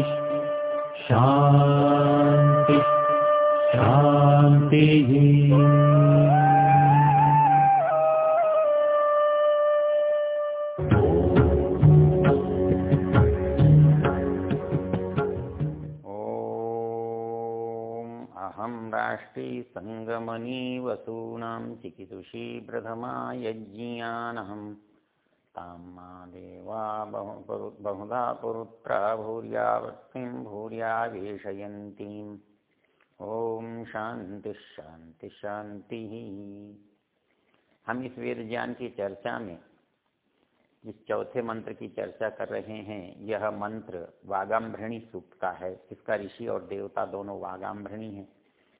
शान्ति। शान्ति। शान्तिः। सङ्गमनी वसूनां चिकितुषी प्रथमा यज्ञानहं तां मा देवा पुरु- बहुधा भूर्यावृत्तिं भूर्या वेशयन्तीम् ओम शांति शांति शांति। हम इस वेद ज्ञान की चर्चा में, जिस चौथे मंत्र की चर्चा कर रहे हैं, यह मंत्र वागाम्भृणी सूक्त का है। इसका ऋषि और देवता दोनों वागाम्भृणी हैं।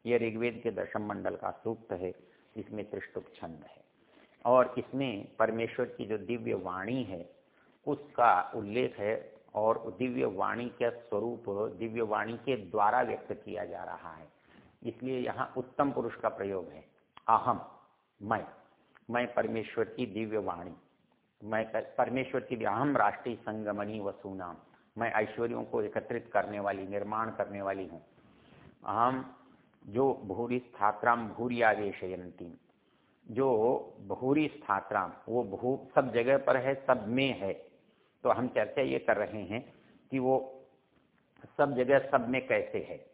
यह ऋग्वेद के दशम मंडल का सूक्त है इसमें त्रिष्टुप छंद है। और इसमें परमेश्वर की जो दिव्य वाणी है, उसका उल्लेख है और दिव्य वाणी का स्वरूप, दिव्य वाणी के द्वारा व्यक्त किया जा रहा है। इसलिए यहाँ उत्तम पुरुष का प्रयोग है। अहम मैं मैं परमेश्वर की दिव्य वाणी। मैं परमेश्वर की अहम राष्ट्रीय संगमनी वसुनाम। मैं ऐश्वर्यों को एकत्रित करने वाली, निर्माण करने वाली हूँ। अहम, जो भूरी स्थात्राम भूरियावेशयंती जो भूरी स्थात्राम, वो भू सब जगह पर है, सब में है। तो हम चर्चा ये कर रहे हैं कि वो सब जगह, सब में कैसे है।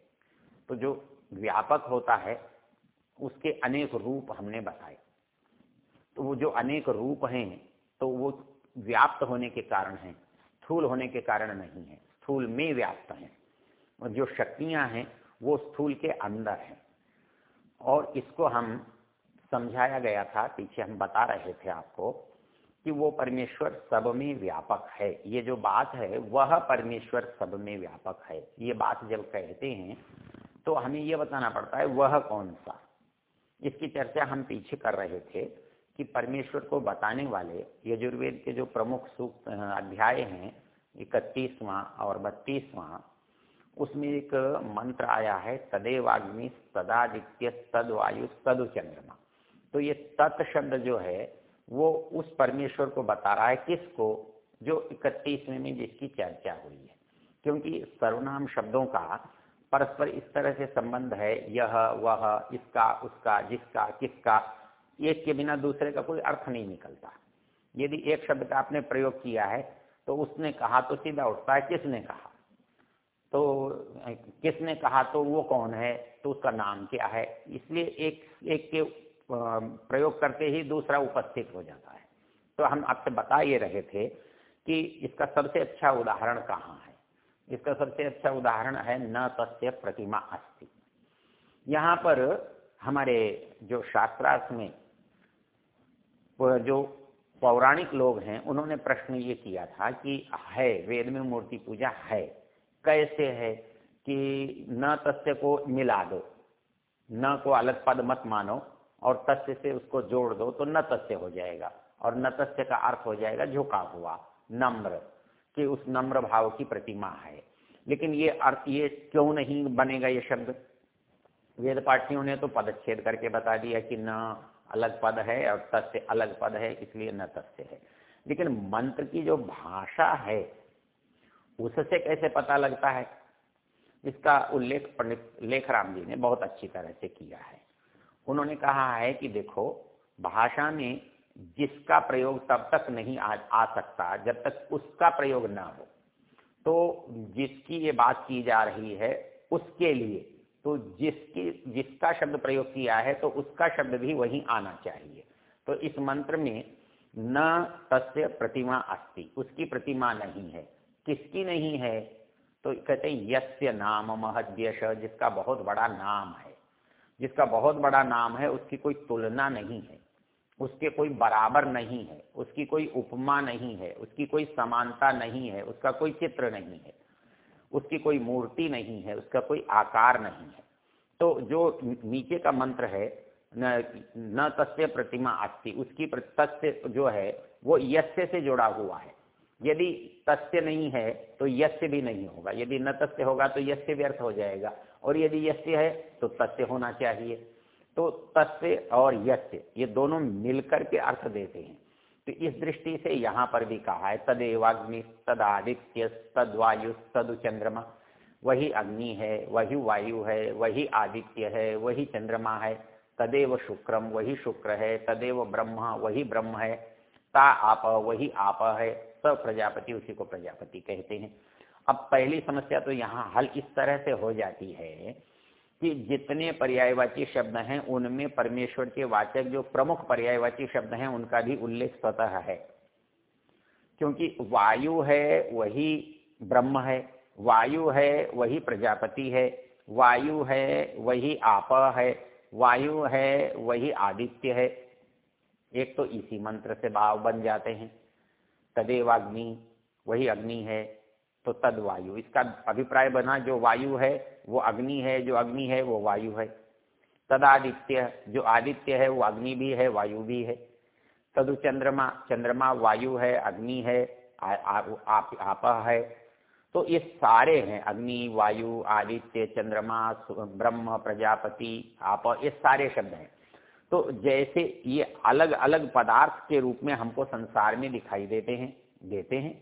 तो जो व्यापक होता है, उसके अनेक रूप हमने बताए। तो वो जो अनेक रूप हैं तो वो व्याप्त होने के कारण हैं, स्थूल होने के कारण नहीं है। स्थूल में व्याप्त हैं। और जो शक्तियाँ हैं, वो स्थूल के अंदर हैं। और इसको हम समझाया गया था, पीछे हम बता रहे थे आपको, कि वो परमेश्वर सब में व्यापक है। ये जो बात है, वह परमेश्वर सब में व्यापक है। ये बात जब कहते हैं तो हमें ये बताना पड़ता है, वह कौन सा? इसकी चर्चा हम पीछे कर रहे थे, कि परमेश्वर को बताने वाले यजुर्वेद के जो प्रमुख सूक्त अध्याय हैं, इकतीसवां और बत्तीसवां, उसमें एक मंत्र आया है, तदेवाग्नि तदादित्य तद वायु चंद्रमा तो ये तत् शब्द जो है, वो उस परमेश्वर को बता रहा है किसको, जो इकतीसवें में जिसकी चर्चा हुई है। क्योंकि सर्वनाम शब्दों का परस्पर इस तरह से संबंध है, यह, वह, इसका, उसका, जिसका, किसका, एक के बिना दूसरे का कोई अर्थ नहीं निकलता। यदि एक शब्द का आपने प्रयोग किया है तो उसने कहा तो सीधा उठता है, किसने कहा? तो किसने कहा तो वो कौन है? तो उसका नाम क्या है? इसलिए एक एक के प्रयोग करते ही दूसरा उपस्थित हो जाता है। तो हम आपसे बता ये रहे थे कि इसका सबसे अच्छा उदाहरण कहाँ है? इसका सबसे अच्छा उदाहरण है न तस्य प्रतिमा अस्थि यहाँ पर हमारे जो शास्त्रार्थ में जो पौराणिक लोग हैं, उन्होंने प्रश्न ये किया था कि है, वेद में मूर्ति पूजा है, कैसे है कि न तस्य को मिला दो, न को अलग पद मत मानो और तस्य से उसको जोड़ दो तो न हो जाएगा। और न का अर्थ हो जाएगा झुका हुआ, नम्र, कि उस नम्र भाव की प्रतिमा है। लेकिन ये अर्थ, ये क्यों नहीं बनेगा ये शब्द? वेद पाठियों ने तो पदच्छेद करके बता दिया कि न अलग पद है और तस्य अलग पद है, इसलिए न तस्य है। लेकिन मंत्र की जो भाषा है, उससे कैसे पता लगता है? इसका उल्लेख पंडित लेखराम जी ने बहुत अच्छी तरह से किया है। उन्होंने कहा है कि देखो भाषा में जिसका प्रयोग तब तक नहीं आ, आ सकता जब तक उसका प्रयोग ना हो। तो जिसकी ये बात की जा रही है उसके लिए तो जिसकी जिसका शब्द प्रयोग किया है तो उसका शब्द भी वहीं आना चाहिए। तो इस मंत्र में न तस्य प्रतिमा अस्ति उसकी प्रतिमा नहीं है। किसकी नहीं है? तो कहते यस्य नाम महद्यश जिसका बहुत बड़ा नाम है। जिसका बहुत बड़ा नाम है, उसकी कोई तुलना नहीं है। उसके कोई बराबर नहीं है, उसकी कोई उपमा नहीं है, उसकी कोई समानता नहीं है, उसका कोई चित्र नहीं है, उसकी कोई मूर्ति नहीं है, उसका कोई आकार नहीं है। तो जो नीचे का मंत्र है, न न तस्य प्रतिमा अस्ति, उसकी तस्य जो है, वो यस्य से जुड़ा हुआ है। यदि तस्य नहीं है तो यस्य भी नहीं होगा। यदि न तस्य होगा तो यस्य व्यर्थ हो जाएगा। और यदि यस्य है तो तस्य होना चाहिए। तो तस्य और यस्य, ये दोनों मिलकर के अर्थ देते हैं। तो इस दृष्टि से यहाँ पर भी कहा है, तदेवाग्नि तद आदित्य तद वायु तद चंद्रमा वही अग्नि है, वही वायु है, वही आदित्य है, वही चंद्रमा है। तदेव शुक्रम वही शुक्र है। तदेव ब्रह्म, वही ब्रह्म है। ता आप, वही आप है। सब प्रजापति उसी को प्रजापति कहते हैं। अब पहली समस्या तो यहाँ हल इस तरह से हो जाती है कि जितने पर्यायवाची शब्द हैं, उनमें परमेश्वर के वाचक जो प्रमुख पर्यायवाची शब्द हैं, उनका भी उल्लेख स्वतः है। क्योंकि वायु है, वही ब्रह्म है, वायु है, वही प्रजापति है, वायु है, वही आप है, वायु है, वही आदित्य है। एक तो इसी मंत्र से भाव बन जाते हैं। तदेव अग्नि वही अग्नि है तो तद वायु इसका अभिप्राय बना जो वायु है वो अग्नि है जो अग्नि है वो वायु है। तदादित्य जो आदित्य है वो अग्नि भी है वायु भी है। तदु चंद्रमा चंद्रमा वायु है अग्नि है आप, आप है। तो ये सारे हैं अग्नि वायु आदित्य चंद्रमा ब्रह्म प्रजापति आप ये सारे शब्द हैं। तो जैसे ये अलग अलग पदार्थ के रूप में हमको संसार में दिखाई देते हैं देते हैं।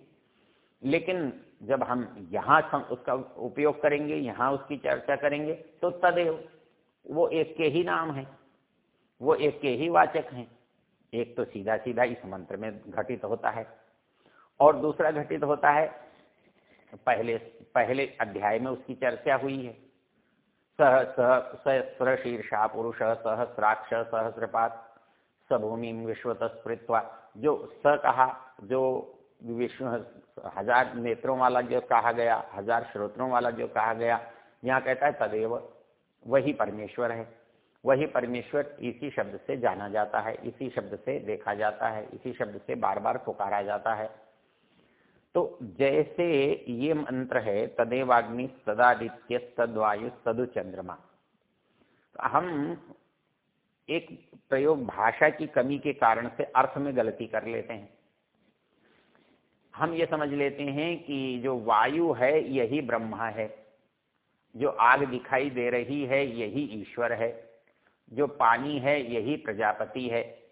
लेकिन जब हम यहाँ उसका उपयोग करेंगे, यहाँ उसकी चर्चा करेंगे तो तदेव वो एक के ही नाम है, वो एक के ही वाचक हैं। एक तो सीधा सीधा इस मंत्र में घटित होता है और दूसरा घटित होता है, पहले पहले अध्याय में उसकी चर्चा हुई है। सह सह सहस्र शीर्षा पुरुष सहस्राक्ष सहस्रपात सभूमि विश्वतस्पृत्वा जो स कहा, जो विष्णु, हज़ार नेत्रों वाला जो कहा गया, हज़ार श्रोत्रों वाला जो कहा गया, यहाँ कहता है, तदेव वही परमेश्वर है। वही परमेश्वर इसी शब्द से जाना जाता है, इसी शब्द से देखा जाता है, इसी शब्द से बार बार पुकारा जाता है। तो जैसे ये मंत्र है, तदेवाग्नि सदादित्य सदवायु सदु चंद्रमा तो हम एक प्रयोग भाषा की कमी के कारण से अर्थ में गलती कर लेते हैं। हम ये समझ लेते हैं कि जो वायु है, यही ब्रह्मा है। जो आग दिखाई दे रही है, यही ईश्वर है। जो पानी है, यही प्रजापति है।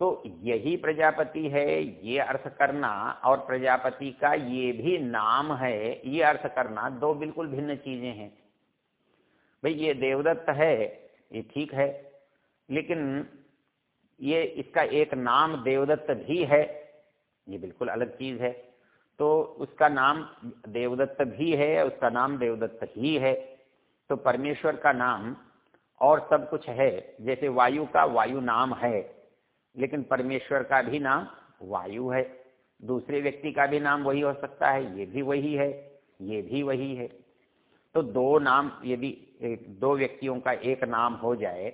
तो यही प्रजापति है, ये अर्थ करना और प्रजापति का ये भी नाम है, ये अर्थ करना दो बिल्कुल भिन्न चीज़ें हैं। भाई ये देवदत्त है, ये ठीक है, लेकिन ये इसका एक नाम देवदत्त भी है, ये बिल्कुल अलग चीज़ है। तो उसका नाम देवदत्त भी है, उसका नाम देवदत्त ही है। तो परमेश्वर का नाम और सब कुछ है, जैसे वायु का वायु नाम है। लेकिन परमेश्वर का भी नाम वायु है। दूसरे व्यक्ति का भी नाम वही हो सकता है, ये भी वही है, ये भी वही है। तो दो नाम यदि दो व्यक्तियों का एक नाम हो जाए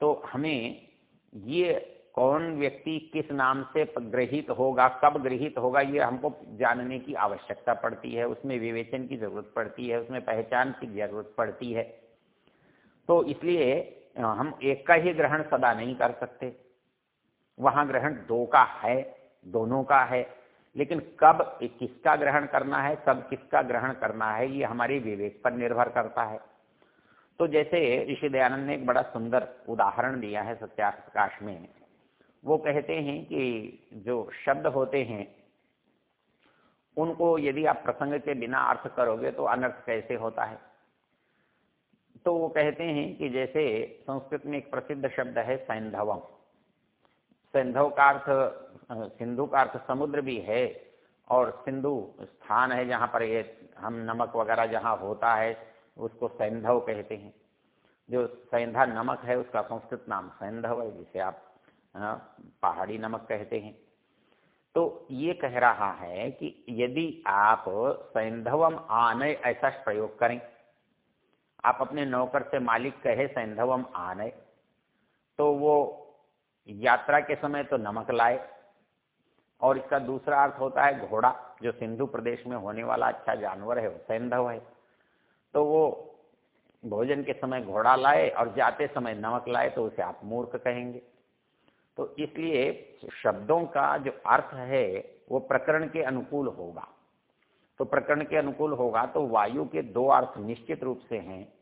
तो हमें ये कौन व्यक्ति किस नाम से ग्रहित होगा, कब ग्रहित होगा, ये हमको जानने की आवश्यकता पड़ती है, उसमें विवेचन की ज़रूरत पड़ती है, उसमें पहचान की ज़रूरत पड़ती है। तो इसलिए हम एक का ही ग्रहण सदा नहीं कर सकते। वहाँ ग्रहण दो का है, दोनों का है। लेकिन कब किसका ग्रहण करना है, कब किसका ग्रहण करना है, ये हमारे विवेक पर निर्भर करता है। तो जैसे ऋषि दयानंद ने एक बड़ा सुंदर उदाहरण दिया है सत्याकाश में। वो कहते हैं कि जो शब्द होते हैं, उनको यदि आप प्रसंग के बिना अर्थ करोगे तो अनर्थ कैसे होता है? तो वो कहते हैं कि जैसे संस्कृत में एक प्रसिद्ध शब्द है सैंधवम। सिंधु का अर्थ सिंधु का अर्थ समुद्र भी है और सिंधु स्थान है जहाँ पर ये हम नमक वगैरह जहाँ होता है, उसको सैंधव कहते हैं। जो सैंधा नमक है, उसका संस्कृत नाम सैंधव है, जिसे आप पहाड़ी नमक कहते हैं। तो ये कह रहा है कि यदि आप सैंधवम आने ऐसा प्रयोग करें, आप अपने नौकर से मालिक कहे सैंधवम आने तो वो यात्रा के समय तो नमक लाए। और इसका दूसरा अर्थ होता है घोड़ा, जो सिंधु प्रदेश में होने वाला अच्छा जानवर है सैंधव है। तो वो भोजन के समय घोड़ा लाए और जाते समय नमक लाए तो उसे आप मूर्ख कहेंगे। तो इसलिए शब्दों का जो अर्थ है, वो प्रकरण के अनुकूल होगा। तो प्रकरण के अनुकूल होगा तो वायु के दो अर्थ निश्चित रूप से हैं।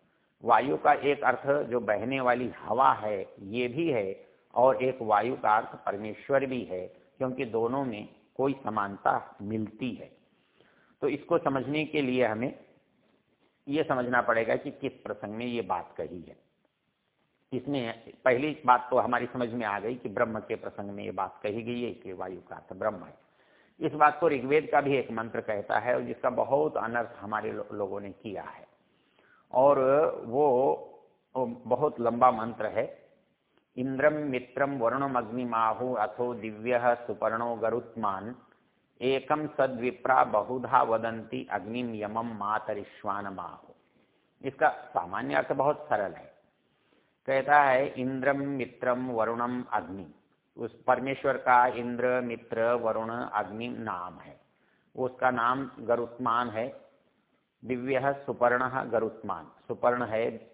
वायु का एक अर्थ जो बहने वाली हवा है, ये भी है और एक वायु का अर्थ परमेश्वर भी है क्योंकि दोनों में कोई समानता मिलती है। तो इसको समझने के लिए हमें ये समझना पड़ेगा कि किस प्रसंग में ये बात कही है। इसमें पहली बात तो हमारी समझ में आ गई कि ब्रह्म के प्रसंग में ये बात कही गई है कि वायु का अर्थ ब्रह्म है। इस बात को ऋग्वेद का भी एक मंत्र कहता है और जिसका बहुत अनर्थ हमारे लो, लोगों ने किया है। और वो, वो बहुत लंबा मंत्र है इंद्रम मित्रम वरुणम अग्निमाहु अथो दिव्य सुपर्णो गरुत्मान। एकम सद्विप्रा बहुधा वदंती अग्निम यमम मातरिश्वान माहु इसका सामान्य अर्थ बहुत सरल है। कहता है इंद्रम मित्रम वरुणम अग्नि। उस परमेश्वर का इंद्र, मित्र, वरुण, अग्नि नाम है। उसका नाम गरुत्मान है। दिव्य सुपर्ण गरुत्मान। सुपर्ण है।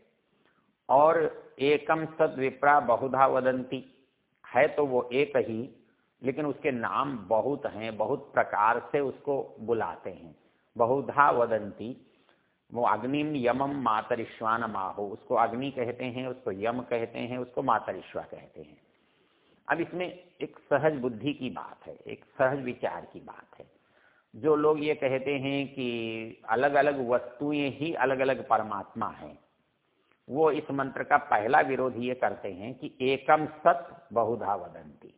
और एकम सद विप्रा बहुधा वदंती है तो वो एक ही, लेकिन उसके नाम बहुत हैं, बहुत प्रकार से उसको बुलाते हैं। बहुधा वदंती वो अग्निम यमम मातरिश्वान माहो उसको अग्नि कहते हैं, उसको यम कहते हैं, उसको मातरिश्वा कहते हैं। अब इसमें एक सहज बुद्धि की बात है, एक सहज विचार की बात है। जो लोग ये कहते हैं कि अलग अलग वस्तुएँ ही अलग अलग परमात्मा हैं वो इस मंत्र का पहला विरोध ये करते हैं कि एकम सत बहुधा वदंती।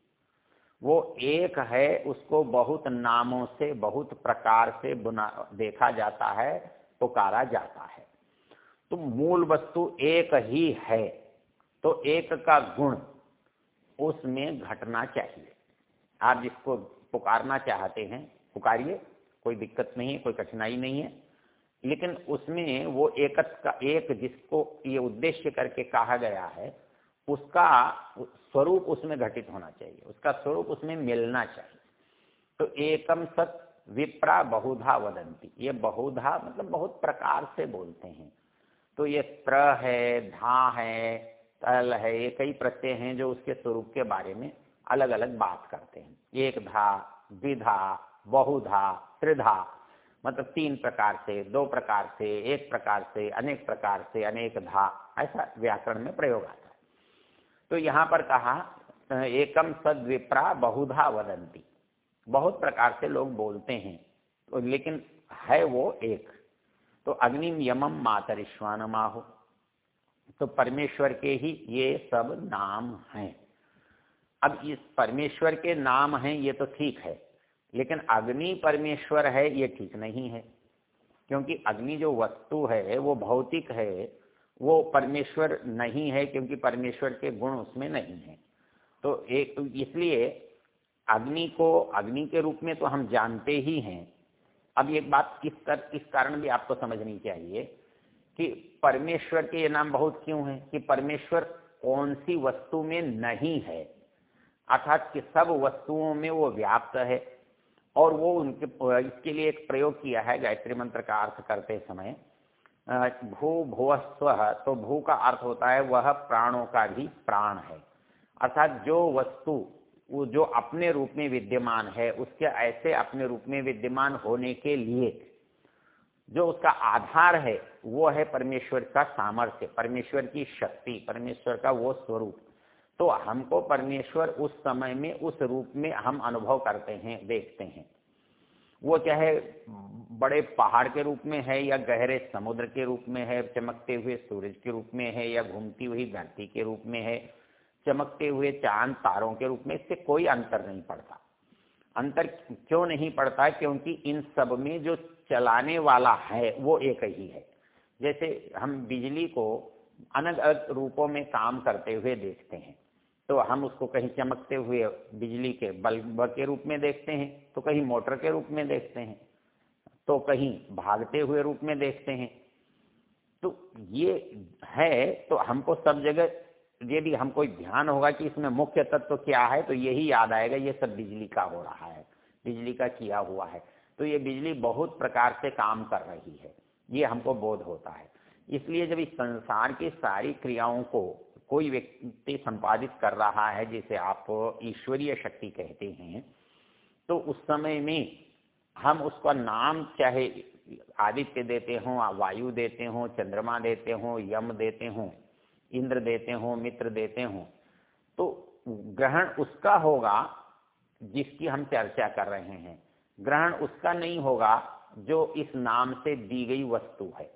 वो एक है, उसको बहुत नामों से, बहुत प्रकार से बुना, देखा जाता है, पुकारा जाता है। तो मूल वस्तु एक ही है तो एक का गुण उसमें घटना चाहिए। आप जिसको पुकारना चाहते हैं, पुकारिए, कोई दिक्कत नहीं है, कोई कठिनाई नहीं है। लेकिन उसमें वो एक का, एक जिसको ये उद्देश्य करके कहा गया है, उसका स्वरूप उसमें घटित होना चाहिए, उसका स्वरूप उसमें मिलना चाहिए। तो एकम सत विप्रा बहुधा वदंती। ये बहुधा मतलब बहुत प्रकार से बोलते हैं। तो ये प्र है, धा है, तल है, ये कई प्रत्यय हैं जो उसके स्वरूप के बारे में अलग अलग बात करते हैं। एक धा, द्विधा, बहुधा, त्रिधा मतलब तीन प्रकार से, दो प्रकार से, एक प्रकार से, अनेक प्रकार से, अनेक धा, ऐसा व्याकरण में प्रयोग आता है। तो यहाँ पर कहा एकम सद्विप्रा बहुधा वदंती। बहुत प्रकार से लोग बोलते हैं तो लेकिन है वो एक। तो अग्निम यमम मातरिश्वान माहो तो परमेश्वर के ही ये सब नाम हैं। अब इस परमेश्वर के नाम हैं, ये तो ठीक है लेकिन अग्नि परमेश्वर है, ये ठीक नहीं है। क्योंकि अग्नि जो वस्तु है, वो भौतिक है, वो परमेश्वर नहीं है, क्योंकि परमेश्वर के गुण उसमें नहीं है। तो एक इसलिए अग्नि को, अग्नि के रूप में तो हम जानते ही हैं। अब एक बात किस कर, किस कारण भी आपको समझनी चाहिए कि परमेश्वर के ये नाम बहुत क्यों है? कि परमेश्वर कौन सी वस्तु में नहीं है? अर्थात कि सब वस्तुओं में वो व्याप्त है। और वो उनके, इसके लिए एक प्रयोग किया है, गायत्री मंत्र का अर्थ करते समय। भू भुव स्व तो भू का अर्थ होता है, वह प्राणों का भी प्राण है। अर्थात जो वस्तु, वो जो अपने रूप में विद्यमान है, उसके ऐसे अपने रूप में विद्यमान होने के लिए जो उसका आधार है, वो है परमेश्वर का सामर्थ्य, परमेश्वर की शक्ति, परमेश्वर का वो स्वरूप। तो हमको परमेश्वर उस समय में, उस रूप में हम अनुभव करते हैं, देखते हैं। वो चाहे बड़े पहाड़ के रूप में है या गहरे समुद्र के रूप में है, चमकते हुए सूरज के रूप में है या घूमती हुई धरती के रूप में है, चमकते हुए चाँद तारों के रूप में, इससे कोई अंतर नहीं पड़ता। अंतर क्यों नहीं पड़ता? क्योंकि इन सब में जो चलाने वाला है, वो एक ही है। जैसे हम बिजली को अलग अलग रूपों में काम करते हुए देखते हैं। तो हम उसको कहीं चमकते हुए बिजली के बल्ब के रूप में देखते हैं तो कहीं मोटर के रूप में देखते हैं तो कहीं भागते हुए रूप में देखते हैं। तो ये है तो हमको सब जगह, यदि हमको ध्यान होगा कि इसमें मुख्य तत्व तो क्या है तो यही याद आएगा, ये सब बिजली का हो रहा है, बिजली का किया हुआ है। तो ये बिजली बहुत प्रकार से काम कर रही है, ये हमको बोध होता है। इसलिए जब इस संसार की सारी क्रियाओं को कोई व्यक्ति संपादित कर रहा है, जिसे आप ईश्वरीय शक्ति कहते हैं तो उस समय में हम उसका नाम चाहे आदित्य देते हों वायु देते हों, चंद्रमा देते हों, यम देते हों, इंद्र देते हों, मित्र देते हों तो ग्रहण उसका होगा जिसकी हम चर्चा कर रहे हैं। ग्रहण उसका नहीं होगा जो इस नाम से दी गई वस्तु है।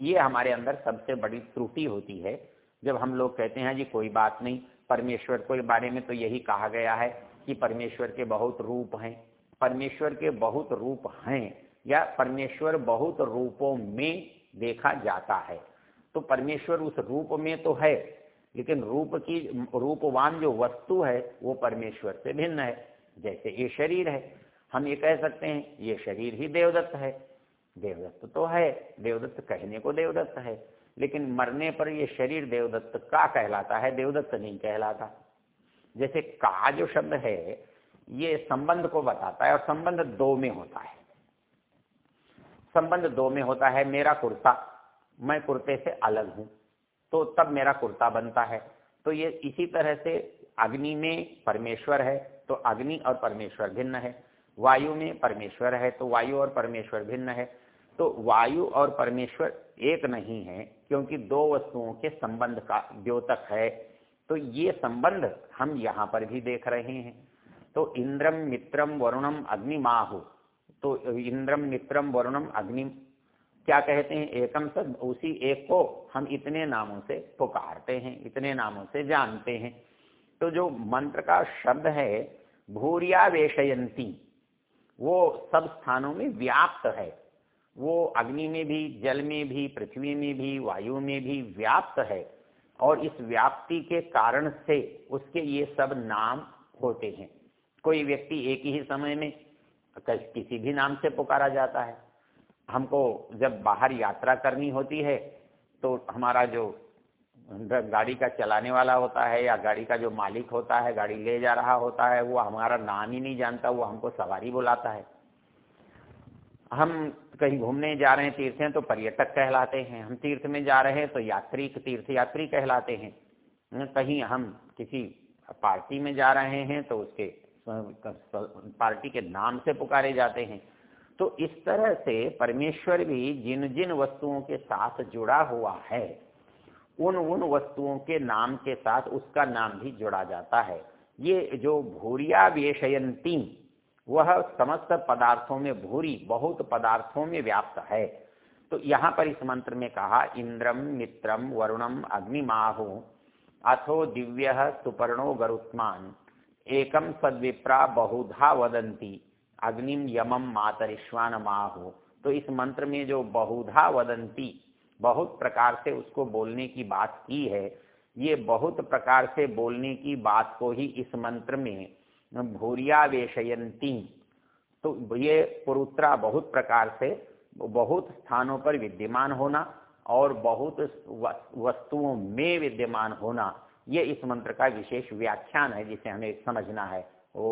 ये हमारे अंदर सबसे बड़ी त्रुटि होती है। जब हम लोग कहते हैं, जी, कोई बात नहीं, परमेश्वर के बारे में तो यही कहा गया है कि परमेश्वर के बहुत रूप हैं। परमेश्वर के बहुत रूप हैं या परमेश्वर बहुत रूपों में देखा जाता है। तो परमेश्वर उस रूप में तो है, लेकिन रूप की, रूपवान जो वस्तु है, वो परमेश्वर से भिन्न है। जैसे ये शरीर है, हम ये कह सकते हैं, ये शरीर ही देवदत्त है। देवदत्त तो है, देवदत्त कहने को देवदत्त है। लेकिन मरने पर यह शरीर देवदत्त का कहलाता है? देवदत्त नहीं कहलाता। जैसे का जो शब्द है, ये संबंध को बताता है और संबंध दो में होता है। संबंध दो में होता है, मेरा कुर्ता, मैं कुर्ते से अलग हूँ तो तब मेरा कुर्ता बनता है। तो ये इसी तरह से अग्नि में परमेश्वर है तो अग्नि और परमेश्वर भिन्न है। वायु में परमेश्वर है तो वायु और परमेश्वर भिन्न है। तो वायु और परमेश्वर एक नहीं है क्योंकि दो वस्तुओं के संबंध का द्योतक है। तो ये संबंध हम यहाँ पर भी देख रहे हैं। तो इंद्रम मित्रम वरुणम अग्नि अग्निमाहु। तो इंद्रम मित्रम वरुणम अग्नि क्या कहते हैं? एकम सद, उसी एक को हम इतने नामों से पुकारते हैं, इतने नामों से जानते हैं। तो जो मंत्र का शब्द है भूरिया वेशयंती वो सब स्थानों में व्याप्त है। वो अग्नि में भी, जल में भी, पृथ्वी में भी, वायु में भी व्याप्त है। और इस व्याप्ति के कारण से उसके ये सब नाम होते हैं। कोई व्यक्ति एक ही समय में किसी भी नाम से पुकारा जाता है। हमको जब बाहर यात्रा करनी होती है तो हमारा जो गाड़ी का चलाने वाला होता है या गाड़ी का जो मालिक होता है, गाड़ी ले जा रहा होता है, वो हमारा नाम ही नहीं जानता, वो हमको सवारी बुलाता है। हम कहीं घूमने जा रहे हैं, तीर्थ हैं तो पर्यटक कहलाते हैं। हम तीर्थ में जा रहे हैं तो यात्री तीर्थ यात्री कहलाते हैं। कहीं हम किसी पार्टी में जा रहे हैं तो उसके पार्टी के नाम से पुकारे जाते हैं। तो इस तरह से परमेश्वर भी जिन जिन वस्तुओं के साथ जुड़ा हुआ है उन उन वस्तुओं के नाम के साथ उसका नाम भी जुड़ा जाता है। ये जो भूरिया वेशयंती वह समस्त पदार्थों में भूरी, बहुत पदार्थों में व्याप्त है। तो यहाँ पर इस मंत्र में कहा, इंद्रम, मित्रम, वरुणम, अग्निमाहु, अथो दिव्य सुपर्णो गरुत्मान एकम सद्विप्रा बहुधा वदंती अग्निम यमम मातरिश्वान माहु तो इस मंत्र में जो बहुधा वदंती बहुत प्रकार से उसको बोलने की बात की है, ये बहुत प्रकार से बोलने की बात को ही इस मंत्र में भूरिया वेशयंती तो ये पुरुत्रा बहुत प्रकार से बहुत स्थानों पर विद्यमान होना और बहुत वस्तुओं में विद्यमान होना, ये इस मंत्र का विशेष व्याख्यान है जिसे हमें समझना है। ओ